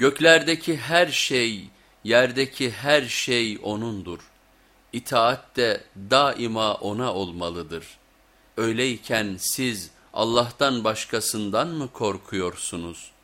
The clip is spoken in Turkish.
Göklerdeki her şey, yerdeki her şey O'nundur. İtaat de daima O'na olmalıdır. Öyleyken siz Allah'tan başkasından mı korkuyorsunuz?''